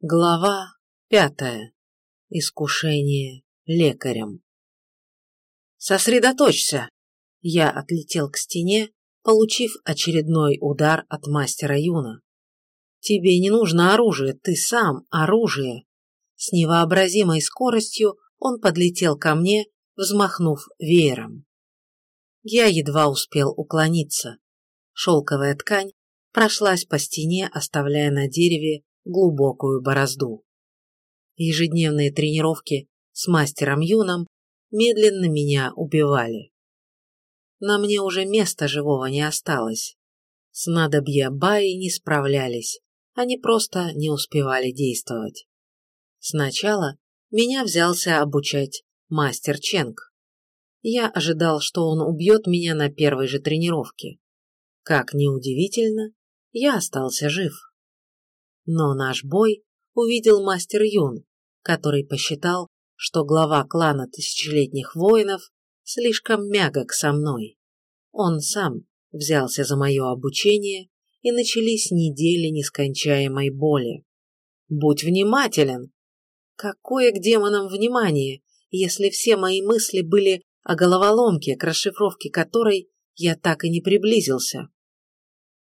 Глава пятая. Искушение лекарем. «Сосредоточься!» Я отлетел к стене, получив очередной удар от мастера Юна. «Тебе не нужно оружие, ты сам оружие!» С невообразимой скоростью он подлетел ко мне, взмахнув веером. Я едва успел уклониться. Шелковая ткань прошлась по стене, оставляя на дереве глубокую борозду. Ежедневные тренировки с мастером Юном медленно меня убивали. На мне уже места живого не осталось. Снадобья Баи не справлялись, они просто не успевали действовать. Сначала меня взялся обучать мастер Ченг. Я ожидал, что он убьет меня на первой же тренировке. Как неудивительно, я остался жив. Но наш бой увидел мастер Юн, который посчитал, что глава клана тысячелетних воинов слишком мягок со мной. Он сам взялся за мое обучение, и начались недели нескончаемой боли. Будь внимателен! Какое к демонам внимание, если все мои мысли были о головоломке, к расшифровке которой я так и не приблизился?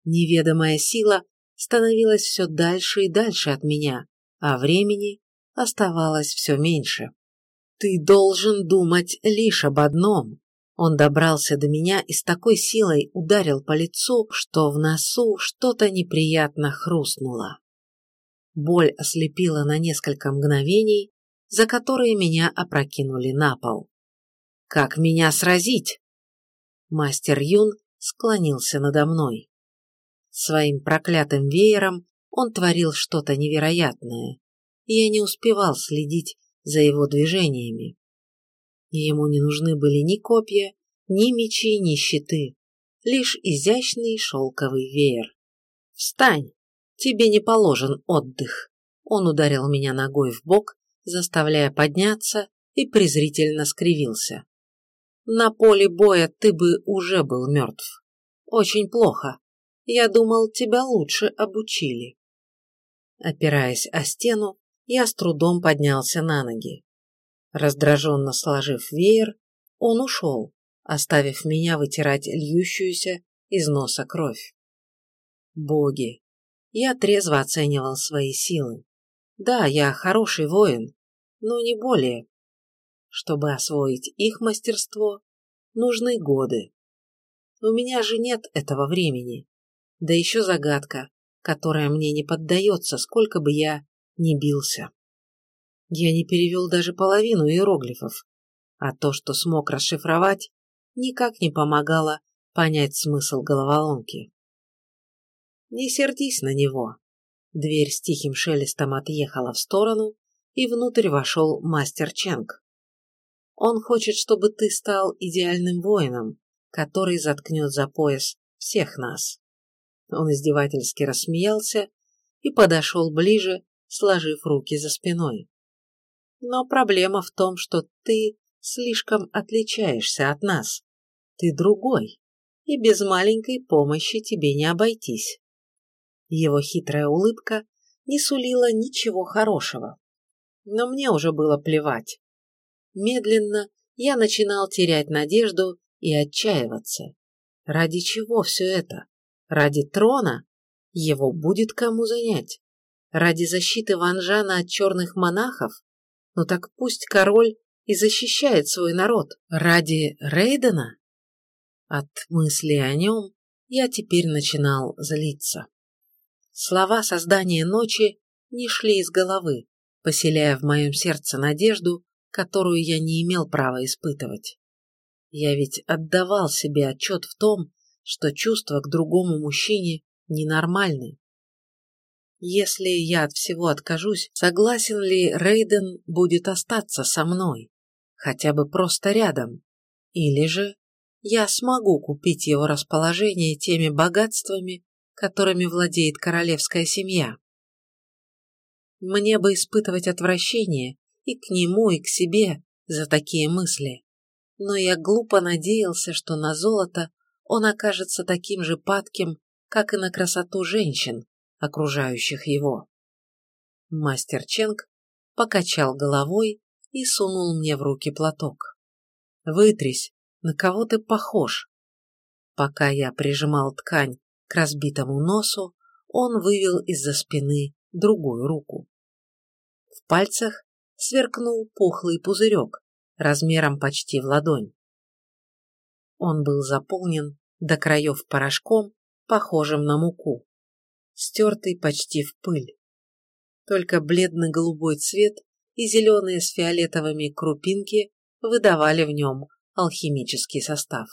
Неведомая сила становилась все дальше и дальше от меня, а времени оставалось все меньше. «Ты должен думать лишь об одном». Он добрался до меня и с такой силой ударил по лицу, что в носу что-то неприятно хрустнуло. Боль ослепила на несколько мгновений, за которые меня опрокинули на пол. «Как меня сразить?» Мастер Юн склонился надо мной. Своим проклятым веером он творил что-то невероятное, и я не успевал следить за его движениями. Ему не нужны были ни копья, ни мечи, ни щиты, лишь изящный шелковый веер. «Встань! Тебе не положен отдых!» Он ударил меня ногой в бок, заставляя подняться, и презрительно скривился. «На поле боя ты бы уже был мертв. Очень плохо. Я думал, тебя лучше обучили. Опираясь о стену, я с трудом поднялся на ноги. Раздраженно сложив веер, он ушел, оставив меня вытирать льющуюся из носа кровь. Боги! Я трезво оценивал свои силы. Да, я хороший воин, но не более. Чтобы освоить их мастерство, нужны годы. У меня же нет этого времени. Да еще загадка, которая мне не поддается, сколько бы я ни бился. Я не перевел даже половину иероглифов, а то, что смог расшифровать, никак не помогало понять смысл головоломки. Не сердись на него. Дверь с тихим шелестом отъехала в сторону, и внутрь вошел мастер Ченг. Он хочет, чтобы ты стал идеальным воином, который заткнет за пояс всех нас. Он издевательски рассмеялся и подошел ближе, сложив руки за спиной. Но проблема в том, что ты слишком отличаешься от нас. Ты другой, и без маленькой помощи тебе не обойтись. Его хитрая улыбка не сулила ничего хорошего. Но мне уже было плевать. Медленно я начинал терять надежду и отчаиваться. Ради чего все это? Ради трона его будет кому занять. Ради защиты Ванжана от черных монахов? Ну так пусть король и защищает свой народ. Ради Рейдена? От мысли о нем я теперь начинал злиться. Слова создания ночи не шли из головы, поселяя в моем сердце надежду, которую я не имел права испытывать. Я ведь отдавал себе отчет в том, что чувства к другому мужчине ненормальны. Если я от всего откажусь, согласен ли Рейден будет остаться со мной, хотя бы просто рядом? Или же я смогу купить его расположение теми богатствами, которыми владеет королевская семья? Мне бы испытывать отвращение и к нему, и к себе за такие мысли. Но я глупо надеялся, что на золото он окажется таким же падким, как и на красоту женщин, окружающих его. Мастер Ченг покачал головой и сунул мне в руки платок. «Вытрись, на кого ты похож?» Пока я прижимал ткань к разбитому носу, он вывел из-за спины другую руку. В пальцах сверкнул пухлый пузырек, размером почти в ладонь. Он был заполнен до краев порошком, похожим на муку, стертый почти в пыль. Только бледно-голубой цвет и зеленые с фиолетовыми крупинки выдавали в нем алхимический состав.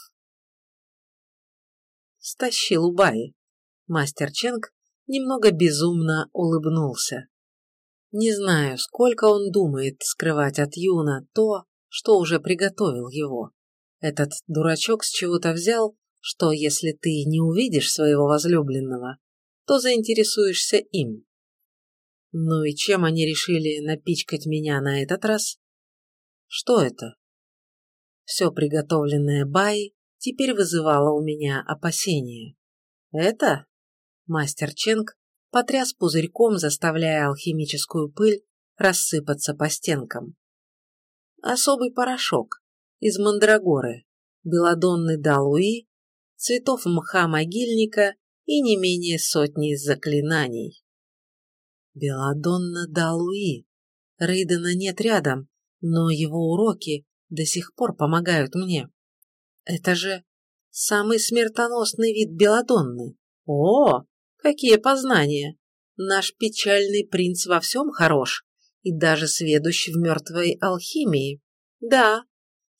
Стащил Убаи. Мастер Ченг немного безумно улыбнулся. Не знаю, сколько он думает скрывать от Юна то, что уже приготовил его. Этот дурачок с чего-то взял, что если ты не увидишь своего возлюбленного, то заинтересуешься им. Ну и чем они решили напичкать меня на этот раз? Что это? Все приготовленное Бай теперь вызывало у меня опасения. Это? Мастер Ченг потряс пузырьком, заставляя алхимическую пыль рассыпаться по стенкам. Особый порошок из мандрагоры, белодонны далуи, цветов мха могильника и не менее сотни заклинаний. Беладонна Далуи. Рейдена нет рядом, но его уроки до сих пор помогают мне. Это же самый смертоносный вид Беладонны. О, какие познания! Наш печальный принц во всем хорош и даже сведущ в мертвой алхимии. Да,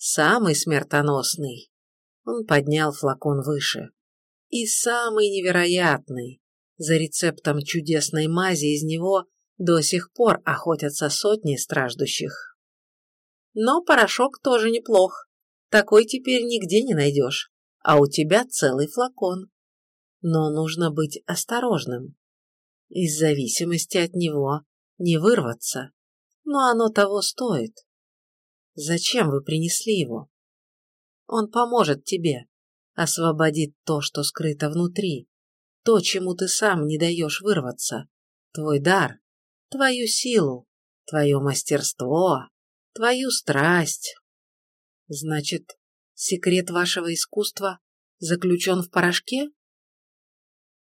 самый смертоносный. Он поднял флакон выше. И самый невероятный. За рецептом чудесной мази из него до сих пор охотятся сотни страждущих. Но порошок тоже неплох. Такой теперь нигде не найдешь. А у тебя целый флакон. Но нужно быть осторожным. Из зависимости от него не вырваться. Но оно того стоит. Зачем вы принесли его? Он поможет тебе, освободит то, что скрыто внутри, то, чему ты сам не даешь вырваться, твой дар, твою силу, твое мастерство, твою страсть. Значит, секрет вашего искусства заключен в порошке?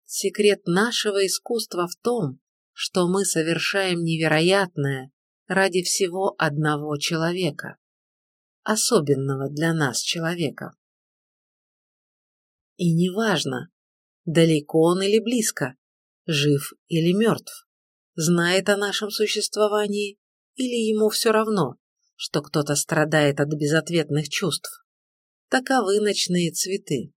Секрет нашего искусства в том, что мы совершаем невероятное ради всего одного человека, особенного для нас человека. И неважно, Далеко он или близко, жив или мертв, знает о нашем существовании или ему все равно, что кто-то страдает от безответных чувств. Таковы ночные цветы.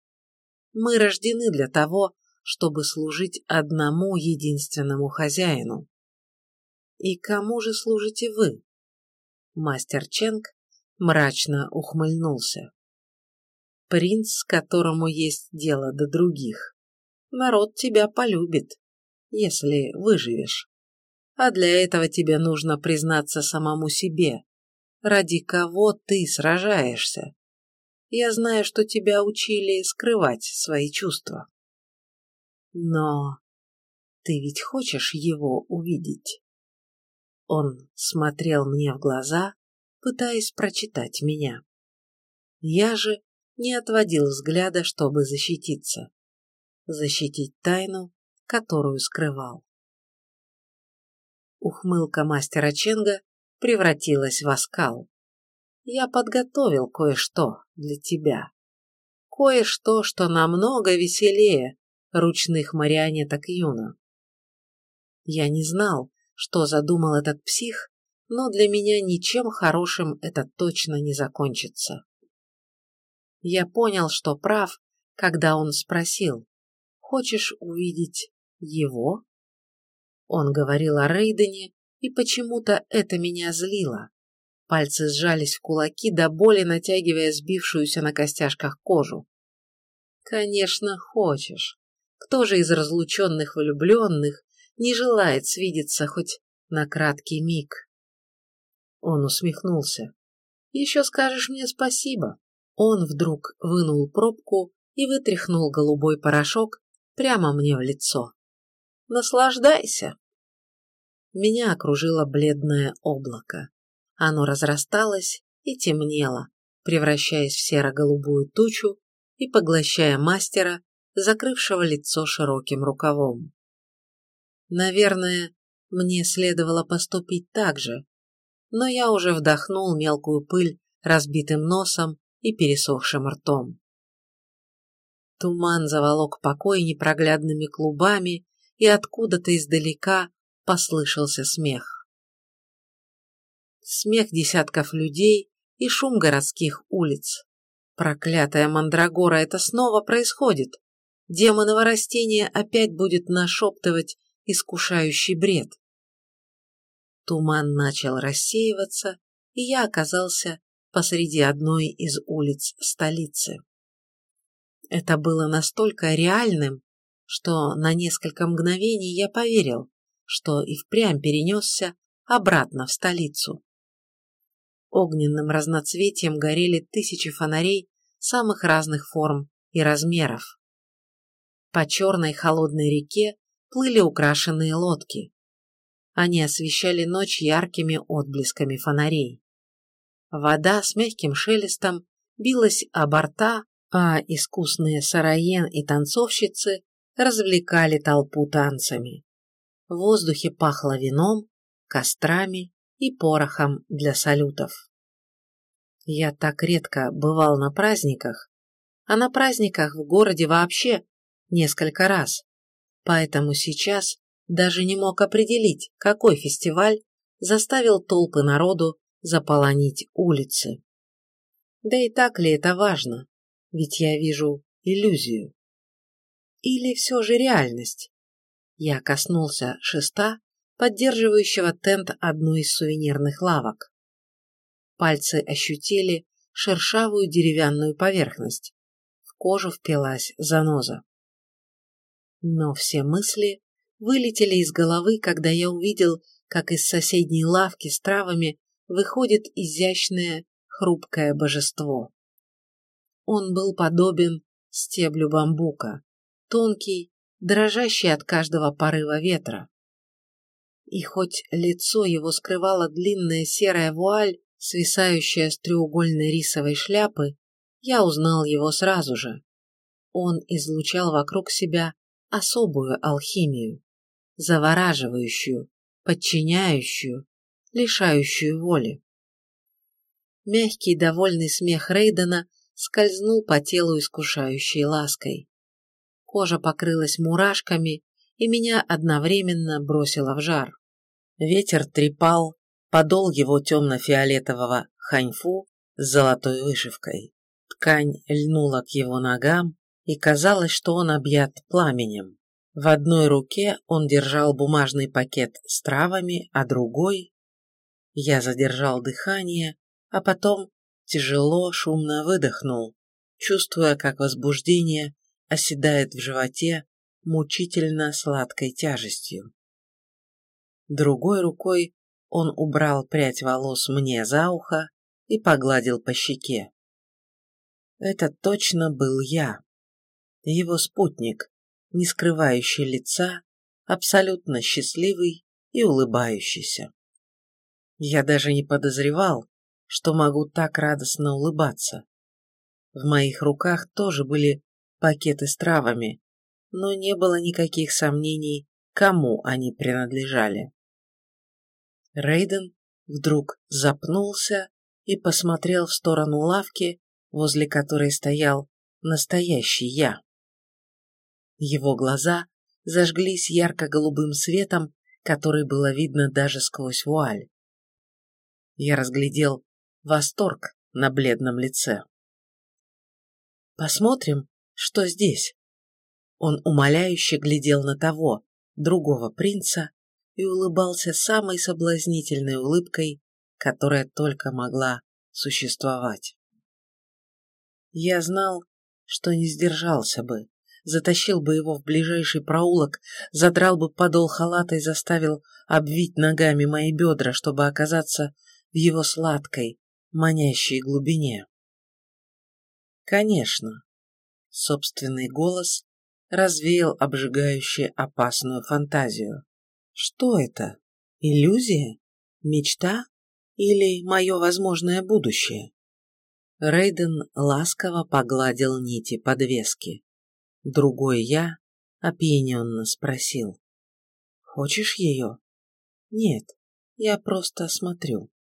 Мы рождены для того, чтобы служить одному единственному хозяину. И кому же служите вы? Мастер Ченг мрачно ухмыльнулся. Принц, которому есть дело до других народ тебя полюбит, если выживешь. А для этого тебе нужно признаться самому себе, ради кого ты сражаешься. Я знаю, что тебя учили скрывать свои чувства. Но ты ведь хочешь его увидеть? Он смотрел мне в глаза, пытаясь прочитать меня. Я же не отводил взгляда, чтобы защититься защитить тайну, которую скрывал. Ухмылка мастера Ченга превратилась в оскал. Я подготовил кое-что для тебя. Кое-что, что намного веселее ручных марионеток Юна. Я не знал, что задумал этот псих, но для меня ничем хорошим это точно не закончится. Я понял, что прав, когда он спросил, Хочешь увидеть его? Он говорил о Рейдене, и почему-то это меня злило. Пальцы сжались в кулаки, до боли натягивая сбившуюся на костяшках кожу. Конечно, хочешь. Кто же из разлученных влюбленных не желает свидеться хоть на краткий миг? Он усмехнулся. Еще скажешь мне спасибо. Он вдруг вынул пробку и вытряхнул голубой порошок, прямо мне в лицо. Наслаждайся. меня окружило бледное облако. Оно разрасталось и темнело, превращаясь в серо-голубую тучу и поглощая мастера, закрывшего лицо широким рукавом. Наверное, мне следовало поступить так же, но я уже вдохнул мелкую пыль разбитым носом и пересохшим ртом. Туман заволок покой непроглядными клубами, и откуда-то издалека послышался смех. Смех десятков людей и шум городских улиц. Проклятая мандрагора, это снова происходит. Демоново растение опять будет нашептывать искушающий бред. Туман начал рассеиваться, и я оказался посреди одной из улиц столицы. Это было настолько реальным, что на несколько мгновений я поверил, что и впрямь перенесся обратно в столицу. Огненным разноцветием горели тысячи фонарей самых разных форм и размеров. По черной холодной реке плыли украшенные лодки. Они освещали ночь яркими отблесками фонарей. Вода с мягким шелестом билась о борта, а искусные сараен и танцовщицы развлекали толпу танцами. В воздухе пахло вином, кострами и порохом для салютов. Я так редко бывал на праздниках, а на праздниках в городе вообще несколько раз, поэтому сейчас даже не мог определить, какой фестиваль заставил толпы народу заполонить улицы. Да и так ли это важно, ведь я вижу иллюзию. Или все же реальность? Я коснулся шеста, поддерживающего тент одной из сувенирных лавок. Пальцы ощутили шершавую деревянную поверхность. В кожу впилась заноза. Но все мысли вылетели из головы, когда я увидел, как из соседней лавки с травами выходит изящное, хрупкое божество. Он был подобен стеблю бамбука, тонкий, дрожащий от каждого порыва ветра. И хоть лицо его скрывала длинная серая вуаль, свисающая с треугольной рисовой шляпы, я узнал его сразу же. Он излучал вокруг себя особую алхимию, завораживающую, подчиняющую, лишающую воли. Мягкий довольный смех Рейдена скользнул по телу искушающей лаской. Кожа покрылась мурашками, и меня одновременно бросило в жар. Ветер трепал подол его темно-фиолетового ханьфу с золотой вышивкой. Ткань льнула к его ногам, и казалось, что он объят пламенем. В одной руке он держал бумажный пакет с травами, а другой... Я задержал дыхание, а потом тяжело, шумно выдохнул, чувствуя, как возбуждение оседает в животе мучительно сладкой тяжестью. Другой рукой он убрал прядь волос мне за ухо и погладил по щеке. Это точно был я, его спутник, не скрывающий лица, абсолютно счастливый и улыбающийся. Я даже не подозревал, что могу так радостно улыбаться. В моих руках тоже были пакеты с травами, но не было никаких сомнений, кому они принадлежали. Рейден вдруг запнулся и посмотрел в сторону лавки, возле которой стоял настоящий я. Его глаза зажглись ярко-голубым светом, который было видно даже сквозь вуаль. Я разглядел восторг на бледном лице. «Посмотрим, что здесь?» Он умоляюще глядел на того, другого принца, и улыбался самой соблазнительной улыбкой, которая только могла существовать. Я знал, что не сдержался бы, затащил бы его в ближайший проулок, задрал бы подол халата и заставил обвить ногами мои бедра, чтобы оказаться в его сладкой, манящей глубине. Конечно, собственный голос развеял обжигающую опасную фантазию. Что это? Иллюзия? Мечта? Или мое возможное будущее? Рейден ласково погладил нити подвески. Другой я опьяненно спросил. «Хочешь ее?» «Нет, я просто смотрю».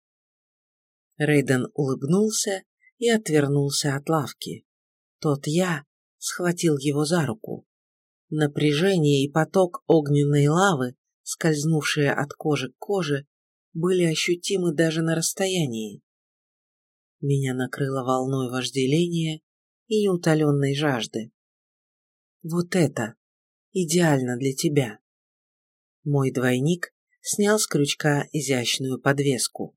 Рейден улыбнулся и отвернулся от лавки. Тот я схватил его за руку. Напряжение и поток огненной лавы, скользнувшие от кожи к коже, были ощутимы даже на расстоянии. Меня накрыло волной вожделения и неутоленной жажды. Вот это идеально для тебя. Мой двойник снял с крючка изящную подвеску.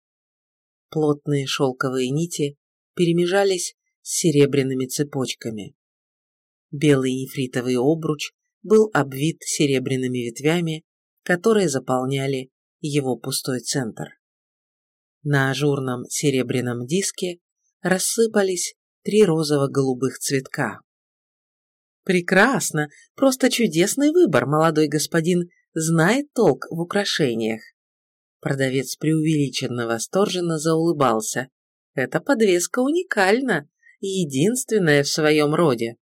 Плотные шелковые нити перемежались с серебряными цепочками. Белый нефритовый обруч был обвит серебряными ветвями, которые заполняли его пустой центр. На ажурном серебряном диске рассыпались три розово-голубых цветка. «Прекрасно! Просто чудесный выбор, молодой господин знает толк в украшениях!» Продавец преувеличенно восторженно заулыбался. «Эта подвеска уникальна единственная в своем роде».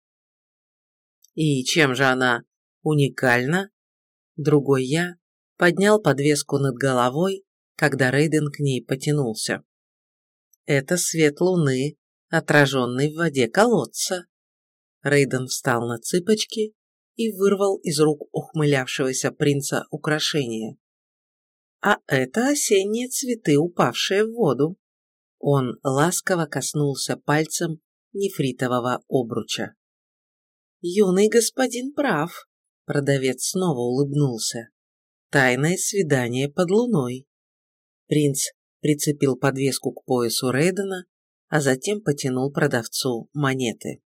«И чем же она уникальна?» Другой я поднял подвеску над головой, когда Рейден к ней потянулся. «Это свет луны, отраженный в воде колодца». Рейден встал на цыпочки и вырвал из рук ухмылявшегося принца украшение а это осенние цветы, упавшие в воду. Он ласково коснулся пальцем нефритового обруча. «Юный господин прав», — продавец снова улыбнулся. «Тайное свидание под луной». Принц прицепил подвеску к поясу Рейдена, а затем потянул продавцу монеты.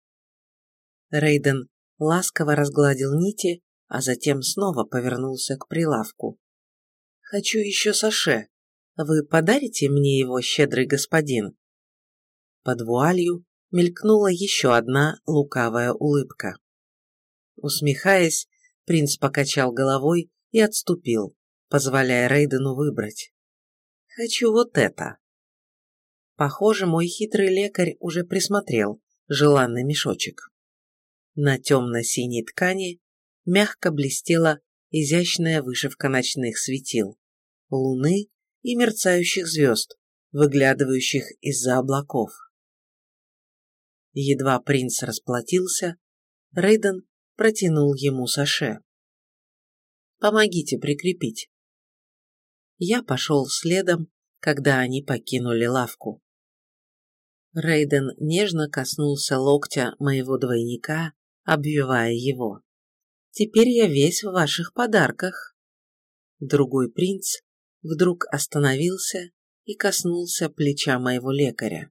Рейден ласково разгладил нити, а затем снова повернулся к прилавку. Хочу еще саше. Вы подарите мне его, щедрый господин?» Под вуалью мелькнула еще одна лукавая улыбка. Усмехаясь, принц покачал головой и отступил, позволяя Рейдену выбрать. «Хочу вот это». Похоже, мой хитрый лекарь уже присмотрел желанный мешочек. На темно-синей ткани мягко блестела изящная вышивка ночных светил, луны и мерцающих звезд, выглядывающих из-за облаков. Едва принц расплатился, Рейден протянул ему саше. «Помогите прикрепить». Я пошел следом, когда они покинули лавку. Рейден нежно коснулся локтя моего двойника, обвивая его. Теперь я весь в ваших подарках. Другой принц вдруг остановился и коснулся плеча моего лекаря.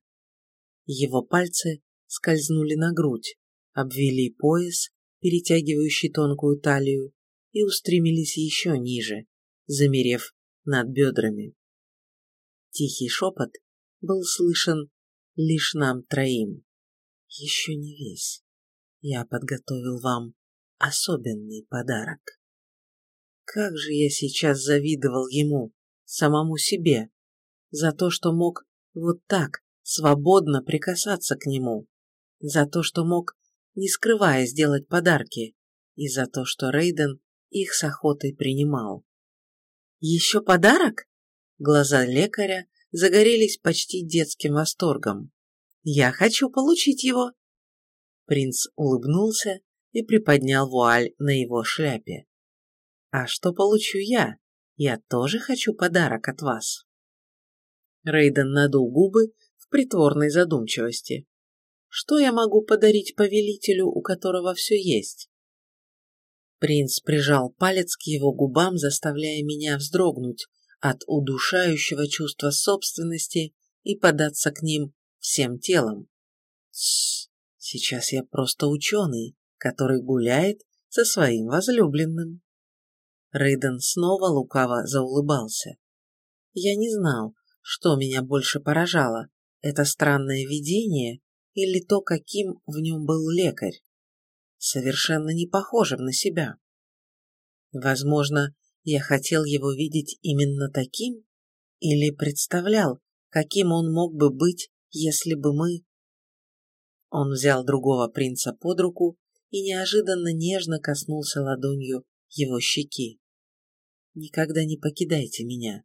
Его пальцы скользнули на грудь, обвели пояс, перетягивающий тонкую талию, и устремились еще ниже, замерев над бедрами. Тихий шепот был слышен лишь нам троим. Еще не весь. Я подготовил вам особенный подарок. Как же я сейчас завидовал ему, самому себе, за то, что мог вот так свободно прикасаться к нему, за то, что мог, не скрывая, сделать подарки, и за то, что Рейден их с охотой принимал. «Еще подарок?» Глаза лекаря загорелись почти детским восторгом. «Я хочу получить его!» Принц улыбнулся и приподнял вуаль на его шляпе. «А что получу я? Я тоже хочу подарок от вас». Рейден надул губы в притворной задумчивости. «Что я могу подарить повелителю, у которого все есть?» Принц прижал палец к его губам, заставляя меня вздрогнуть от удушающего чувства собственности и податься к ним всем телом. Тссс, сейчас я просто ученый, который гуляет со своим возлюбленным. Рейден снова лукаво заулыбался. Я не знал, что меня больше поражало, это странное видение или то, каким в нем был лекарь, совершенно не похожим на себя. Возможно, Я хотел его видеть именно таким? Или представлял, каким он мог бы быть, если бы мы... Он взял другого принца под руку и неожиданно нежно коснулся ладонью его щеки. «Никогда не покидайте меня.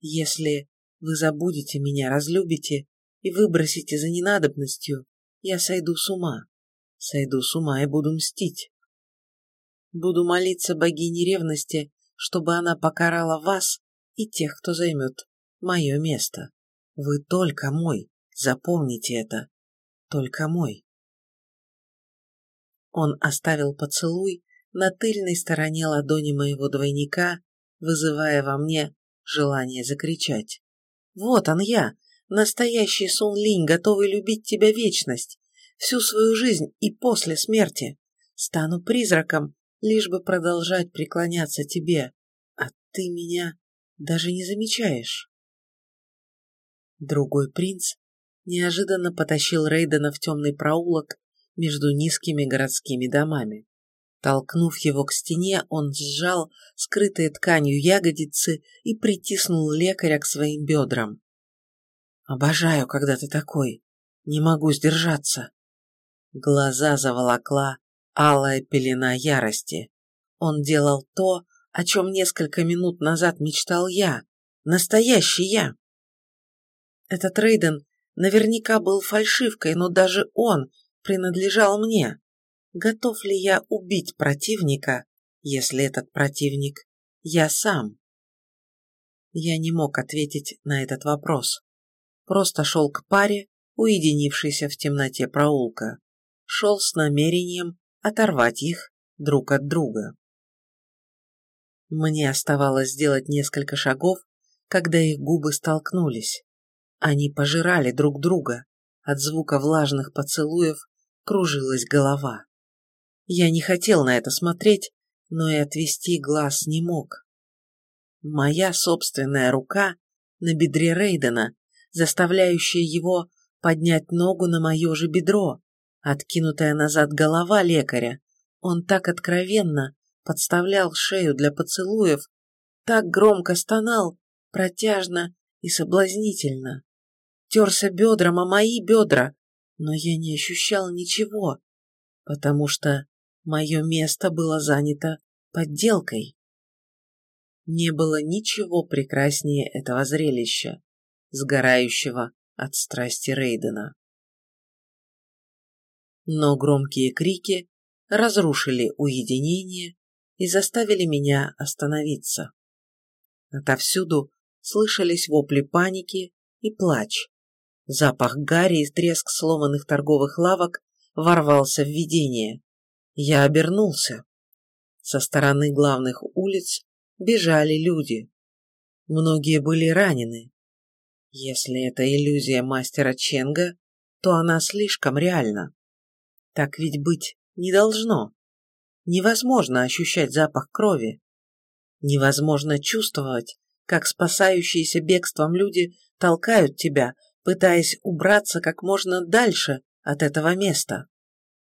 Если вы забудете меня, разлюбите и выбросите за ненадобностью, я сойду с ума. Сойду с ума и буду мстить. Буду молиться богине ревности, чтобы она покарала вас и тех, кто займет мое место. Вы только мой, запомните это, только мой. Он оставил поцелуй на тыльной стороне ладони моего двойника, вызывая во мне желание закричать. «Вот он я, настоящий Сун Линь, готовый любить тебя вечность, всю свою жизнь и после смерти. Стану призраком, лишь бы продолжать преклоняться тебе, а ты меня даже не замечаешь». Другой принц неожиданно потащил Рейдена в темный проулок между низкими городскими домами. Толкнув его к стене, он сжал скрытые тканью ягодицы и притиснул лекаря к своим бедрам. «Обожаю, когда ты такой. Не могу сдержаться». Глаза заволокла алая пелена ярости. Он делал то, о чем несколько минут назад мечтал я. Настоящий я. Этот Рейден наверняка был фальшивкой, но даже он принадлежал мне. Готов ли я убить противника, если этот противник я сам? Я не мог ответить на этот вопрос. Просто шел к паре, уединившейся в темноте проулка. Шел с намерением оторвать их друг от друга. Мне оставалось сделать несколько шагов, когда их губы столкнулись. Они пожирали друг друга. От звука влажных поцелуев кружилась голова. Я не хотел на это смотреть, но и отвести глаз не мог. Моя собственная рука на бедре Рейдена, заставляющая его поднять ногу на мое же бедро, откинутая назад голова лекаря. Он так откровенно подставлял шею для поцелуев, так громко стонал, протяжно и соблазнительно терся бедром о мои бедра, но я не ощущал ничего, потому что мое место было занято подделкой. Не было ничего прекраснее этого зрелища, сгорающего от страсти Рейдена. Но громкие крики разрушили уединение и заставили меня остановиться. Отовсюду слышались вопли паники и плач. Запах гари и треск сломанных торговых лавок ворвался в видение. Я обернулся. Со стороны главных улиц бежали люди. Многие были ранены. Если это иллюзия мастера Ченга, то она слишком реальна. Так ведь быть не должно. Невозможно ощущать запах крови. Невозможно чувствовать, как спасающиеся бегством люди толкают тебя, пытаясь убраться как можно дальше от этого места.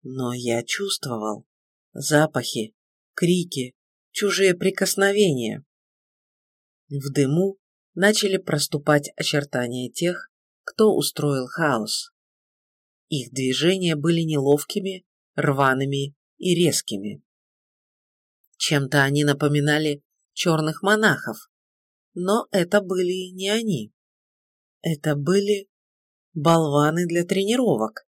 Но я чувствовал запахи, крики, чужие прикосновения. В дыму начали проступать очертания тех, кто устроил хаос. Их движения были неловкими, рваными и резкими. Чем-то они напоминали черных монахов, но это были не они. Это были болваны для тренировок.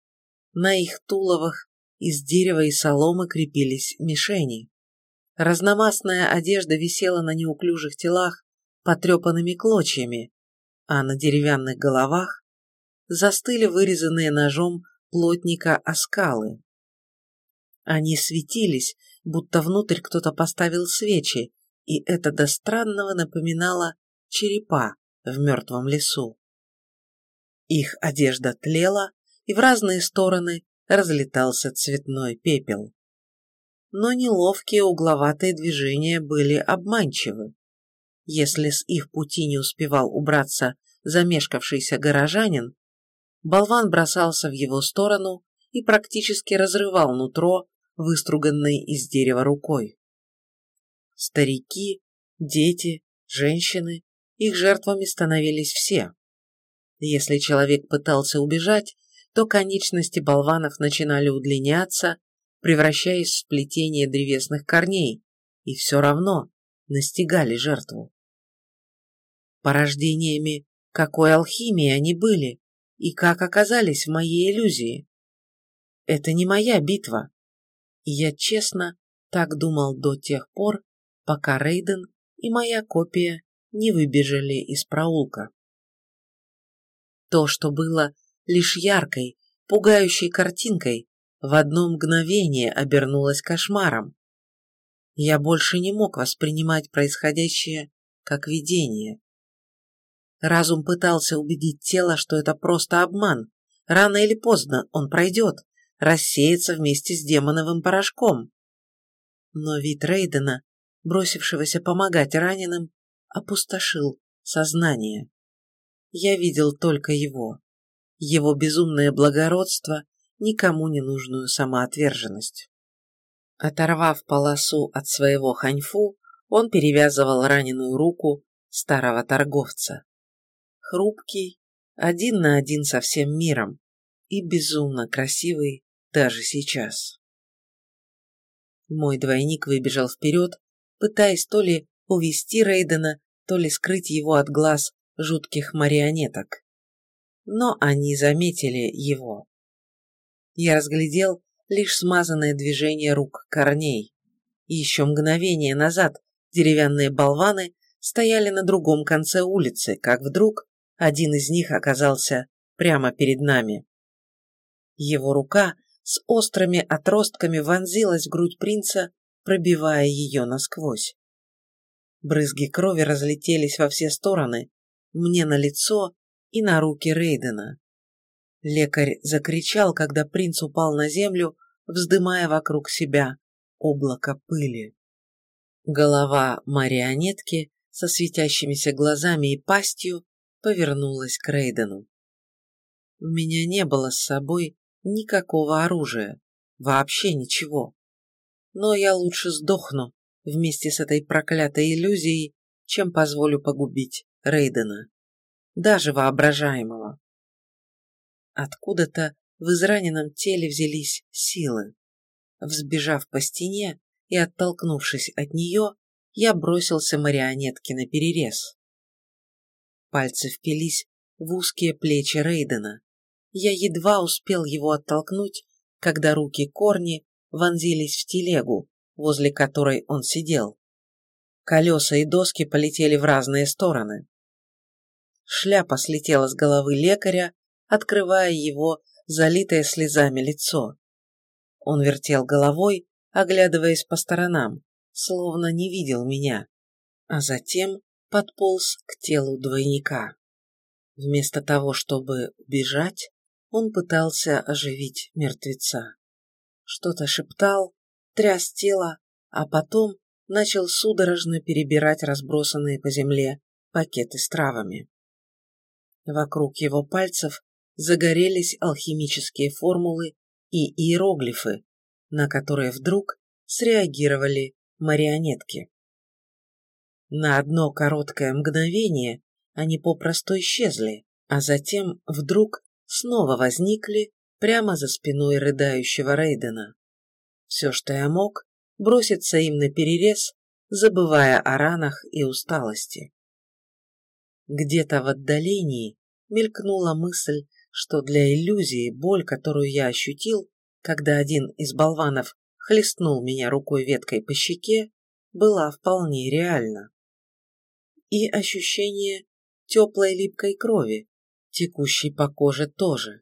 На их туловах из дерева и соломы крепились мишени. Разномастная одежда висела на неуклюжих телах потрепанными клочьями, а на деревянных головах застыли вырезанные ножом плотника оскалы. Они светились, будто внутрь кто-то поставил свечи, и это до странного напоминало черепа в мертвом лесу. Их одежда тлела, и в разные стороны разлетался цветной пепел. Но неловкие угловатые движения были обманчивы. Если с их пути не успевал убраться замешкавшийся горожанин, болван бросался в его сторону и практически разрывал нутро, выструганной из дерева рукой. Старики, Дети, женщины, их жертвами становились все. Если человек пытался убежать, то конечности болванов начинали удлиняться, превращаясь в сплетение древесных корней, и все равно настигали жертву. Порождениями какой алхимии они были и как оказались в моей иллюзии. Это не моя битва. И я честно так думал до тех пор, пока Рейден и моя копия не выбежали из проулка. То, что было лишь яркой, пугающей картинкой, в одно мгновение обернулось кошмаром. Я больше не мог воспринимать происходящее как видение. Разум пытался убедить тело, что это просто обман. Рано или поздно он пройдет, рассеется вместе с демоновым порошком. Но вид Рейдена, бросившегося помогать раненым, опустошил сознание. Я видел только его. Его безумное благородство, никому не нужную самоотверженность. Оторвав полосу от своего ханьфу, он перевязывал раненую руку старого торговца. Хрупкий, один на один со всем миром и безумно красивый даже сейчас. Мой двойник выбежал вперед, пытаясь то ли увести Рейдена, то ли скрыть его от глаз жутких марионеток. Но они заметили его. Я разглядел лишь смазанное движение рук корней. И еще мгновение назад деревянные болваны стояли на другом конце улицы, как вдруг один из них оказался прямо перед нами. Его рука с острыми отростками вонзилась в грудь принца, пробивая ее насквозь. Брызги крови разлетелись во все стороны, мне на лицо и на руки Рейдена. Лекарь закричал, когда принц упал на землю, вздымая вокруг себя облако пыли. Голова марионетки со светящимися глазами и пастью повернулась к Рейдену. У меня не было с собой никакого оружия, вообще ничего. Но я лучше сдохну вместе с этой проклятой иллюзией, чем позволю погубить Рейдена, даже воображаемого. Откуда-то в израненном теле взялись силы. Взбежав по стене и оттолкнувшись от нее, я бросился марионетке на перерез. Пальцы впились в узкие плечи Рейдена. Я едва успел его оттолкнуть, когда руки Корни вонзились в телегу, возле которой он сидел. Колеса и доски полетели в разные стороны. Шляпа слетела с головы лекаря, открывая его залитое слезами лицо. Он вертел головой, оглядываясь по сторонам, словно не видел меня, а затем подполз к телу двойника. Вместо того, чтобы бежать, он пытался оживить мертвеца. Что-то шептал, тряс тело, а потом начал судорожно перебирать разбросанные по земле пакеты с травами. Вокруг его пальцев загорелись алхимические формулы и иероглифы, на которые вдруг среагировали марионетки. На одно короткое мгновение они попросту исчезли, а затем вдруг снова возникли прямо за спиной рыдающего Рейдена. Все, что я мог, броситься им на перерез, забывая о ранах и усталости. Где-то в отдалении мелькнула мысль, что для иллюзии боль, которую я ощутил, когда один из болванов хлестнул меня рукой веткой по щеке, была вполне реальна и ощущение теплой липкой крови, текущей по коже тоже.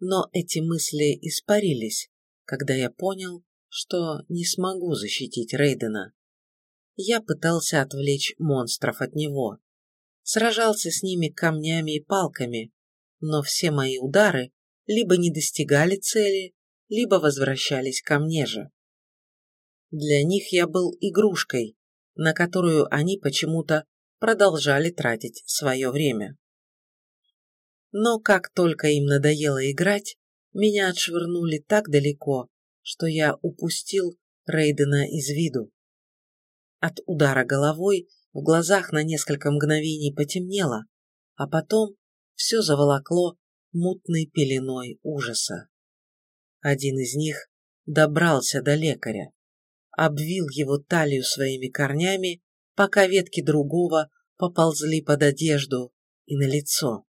Но эти мысли испарились, когда я понял, что не смогу защитить Рейдена. Я пытался отвлечь монстров от него. Сражался с ними камнями и палками, но все мои удары либо не достигали цели, либо возвращались ко мне же. Для них я был игрушкой, на которую они почему-то продолжали тратить свое время. Но как только им надоело играть, меня отшвырнули так далеко, что я упустил Рейдена из виду. От удара головой В глазах на несколько мгновений потемнело, а потом все заволокло мутной пеленой ужаса. Один из них добрался до лекаря, обвил его талию своими корнями, пока ветки другого поползли под одежду и на лицо.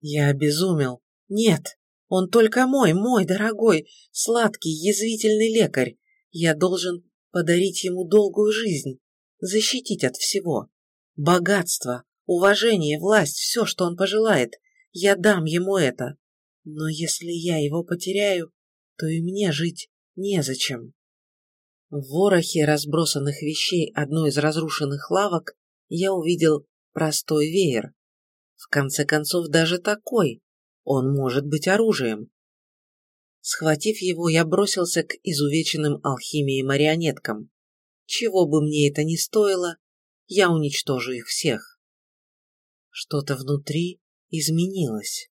Я обезумел. Нет, он только мой, мой дорогой, сладкий, язвительный лекарь. Я должен подарить ему долгую жизнь, защитить от всего. Богатство, уважение, власть, все, что он пожелает. Я дам ему это. Но если я его потеряю, то и мне жить незачем. В ворохе разбросанных вещей одной из разрушенных лавок я увидел простой веер. В конце концов, даже такой. Он может быть оружием. Схватив его, я бросился к изувеченным алхимией марионеткам. Чего бы мне это ни стоило, я уничтожу их всех. Что-то внутри изменилось.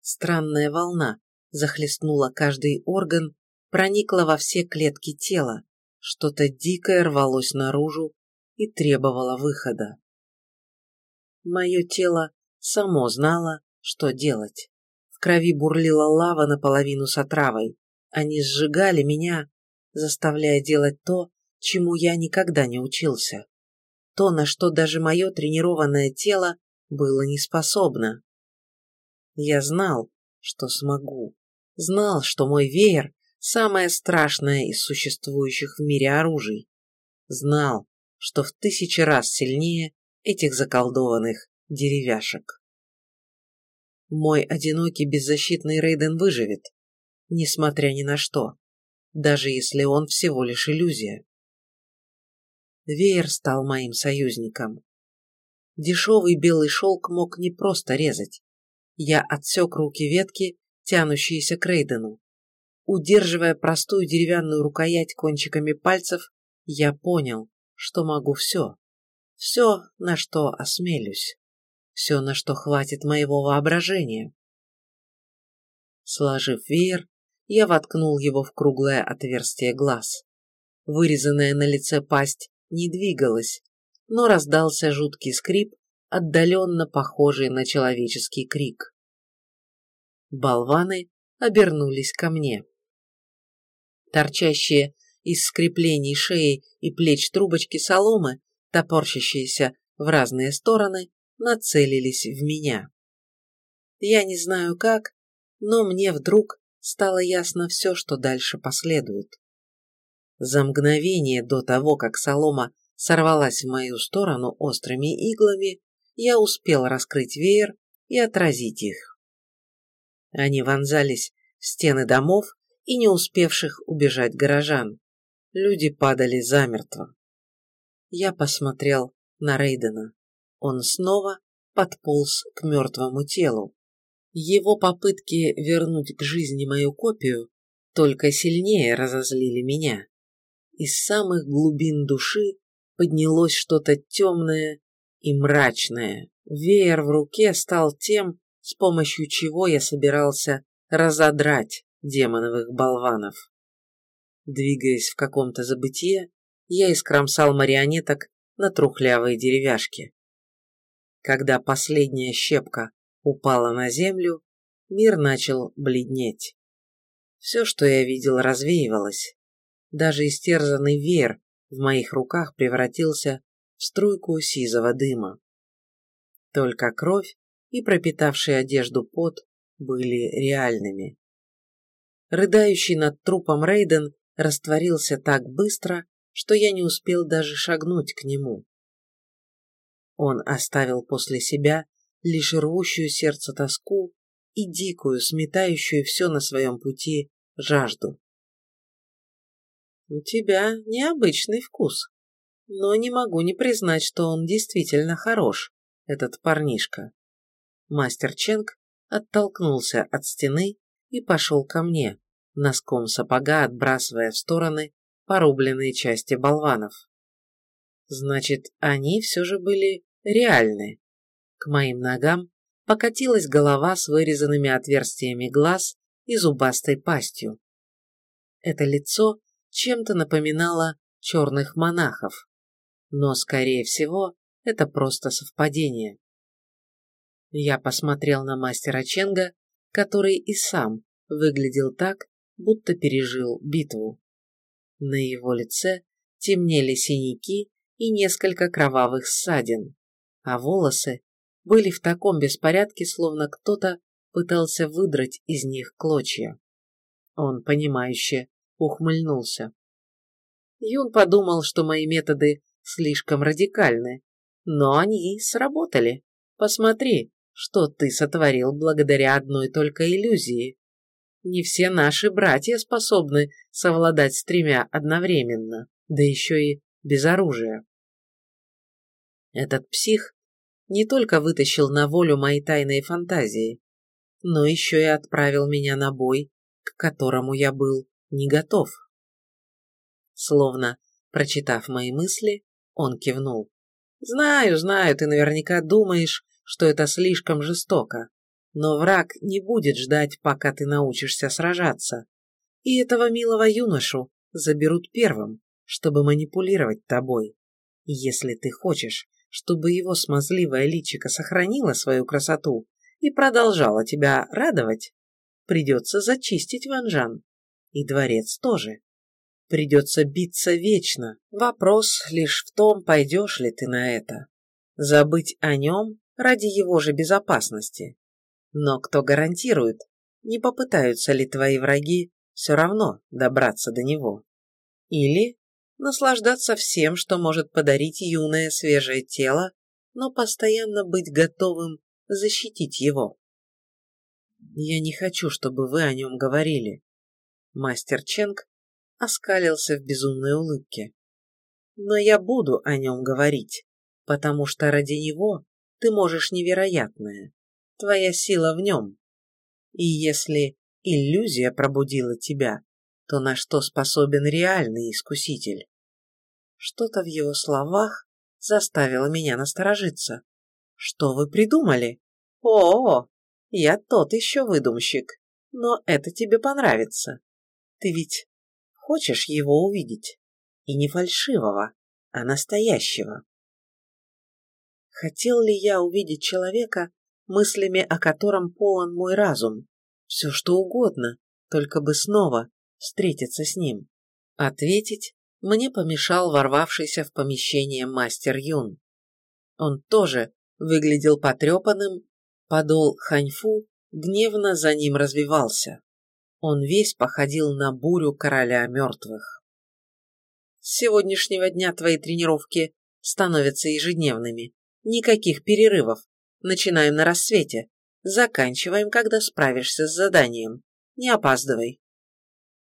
Странная волна захлестнула каждый орган, проникла во все клетки тела, что-то дикое рвалось наружу и требовало выхода. Мое тело само знало, что делать. В крови бурлила лава наполовину с отравой. Они сжигали меня, заставляя делать то, чему я никогда не учился. То, на что даже мое тренированное тело было не способно. Я знал, что смогу. Знал, что мой веер – самое страшное из существующих в мире оружий. Знал, что в тысячи раз сильнее этих заколдованных деревяшек. Мой одинокий беззащитный Рейден выживет, несмотря ни на что, даже если он всего лишь иллюзия. Веер стал моим союзником. Дешевый белый шелк мог не просто резать. Я отсек руки ветки, тянущиеся к Рейдену. Удерживая простую деревянную рукоять кончиками пальцев, я понял, что могу все. Все, на что осмелюсь. Все, на что хватит моего воображения. Сложив веер, я воткнул его в круглое отверстие глаз. Вырезанная на лице пасть не двигалась, но раздался жуткий скрип, отдаленно похожий на человеческий крик. Болваны обернулись ко мне. Торчащие из скреплений шеи и плеч трубочки соломы, топорщащиеся в разные стороны, нацелились в меня. Я не знаю как, но мне вдруг стало ясно все, что дальше последует. За мгновение до того, как солома сорвалась в мою сторону острыми иглами, я успел раскрыть веер и отразить их. Они вонзались в стены домов и не успевших убежать горожан. Люди падали замертво. Я посмотрел на Рейдена. Он снова подполз к мертвому телу. Его попытки вернуть к жизни мою копию только сильнее разозлили меня. Из самых глубин души поднялось что-то темное и мрачное. Веер в руке стал тем, с помощью чего я собирался разодрать демоновых болванов. Двигаясь в каком-то забытие, я искромсал марионеток на трухлявые деревяшки. Когда последняя щепка упала на землю, мир начал бледнеть. Все, что я видел, развеивалось. Даже истерзанный веер в моих руках превратился в струйку сизого дыма. Только кровь и пропитавший одежду пот были реальными. Рыдающий над трупом Рейден растворился так быстро, что я не успел даже шагнуть к нему. Он оставил после себя лишь рвущую сердце тоску и дикую, сметающую все на своем пути жажду. «У тебя необычный вкус, но не могу не признать, что он действительно хорош, этот парнишка». Мастер Ченг оттолкнулся от стены и пошел ко мне, носком сапога отбрасывая в стороны порубленные части болванов. Значит, они все же были реальны. К моим ногам покатилась голова с вырезанными отверстиями глаз и зубастой пастью. Это лицо чем-то напоминало черных монахов. Но, скорее всего, это просто совпадение. Я посмотрел на мастера Ченга, который и сам выглядел так, будто пережил битву. На его лице темнели синяки и несколько кровавых ссадин, а волосы были в таком беспорядке, словно кто-то пытался выдрать из них клочья. Он, понимающе, ухмыльнулся. Юн подумал, что мои методы слишком радикальны, но они сработали. Посмотри, что ты сотворил благодаря одной только иллюзии. Не все наши братья способны совладать с тремя одновременно, да еще и без оружия. Этот псих не только вытащил на волю мои тайные фантазии, но еще и отправил меня на бой, к которому я был не готов. Словно, прочитав мои мысли, он кивнул. «Знаю, знаю, ты наверняка думаешь, что это слишком жестоко, но враг не будет ждать, пока ты научишься сражаться. И этого милого юношу заберут первым, чтобы манипулировать тобой. Если ты хочешь, чтобы его смазливое личико сохранило свою красоту и продолжало тебя радовать, придется зачистить Ванжан. И дворец тоже. Придется биться вечно. Вопрос лишь в том, пойдешь ли ты на это. Забыть о нем ради его же безопасности. Но кто гарантирует, не попытаются ли твои враги все равно добраться до него? Или наслаждаться всем, что может подарить юное свежее тело, но постоянно быть готовым защитить его. Я не хочу, чтобы вы о нем говорили. Мастер Ченг оскалился в безумной улыбке. Но я буду о нем говорить, потому что ради него ты можешь невероятное. Твоя сила в нем. И если иллюзия пробудила тебя, то на что способен реальный искуситель? Что-то в его словах заставило меня насторожиться. Что вы придумали? О, -о, -о я тот еще выдумщик, но это тебе понравится. Ты ведь хочешь его увидеть? И не фальшивого, а настоящего. Хотел ли я увидеть человека, мыслями о котором полон мой разум? Все что угодно, только бы снова встретиться с ним. Ответить мне помешал ворвавшийся в помещение мастер Юн. Он тоже выглядел потрепанным, подол ханьфу гневно за ним развивался. Он весь походил на бурю короля мертвых. С сегодняшнего дня твои тренировки становятся ежедневными. Никаких перерывов. Начинаем на рассвете. Заканчиваем, когда справишься с заданием. Не опаздывай.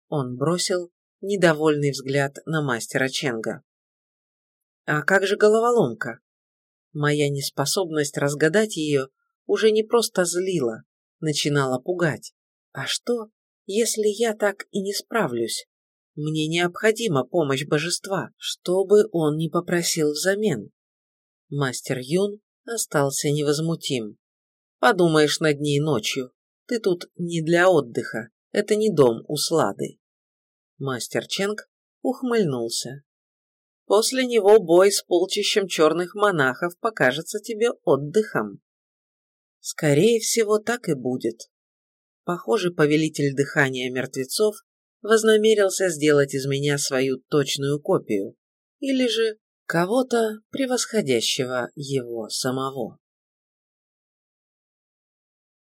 Он бросил недовольный взгляд на мастера Ченга. А как же головоломка? Моя неспособность разгадать ее уже не просто злила, начинала пугать. А что, если я так и не справлюсь? Мне необходима помощь божества, чтобы он не попросил взамен. Мастер Юн остался невозмутим. Подумаешь над ней ночью. Ты тут не для отдыха. Это не дом у Слады. Мастер Ченг ухмыльнулся. После него бой с полчищем черных монахов покажется тебе отдыхом. Скорее всего, так и будет. Похоже, повелитель дыхания мертвецов вознамерился сделать из меня свою точную копию. Или же кого-то, превосходящего его самого.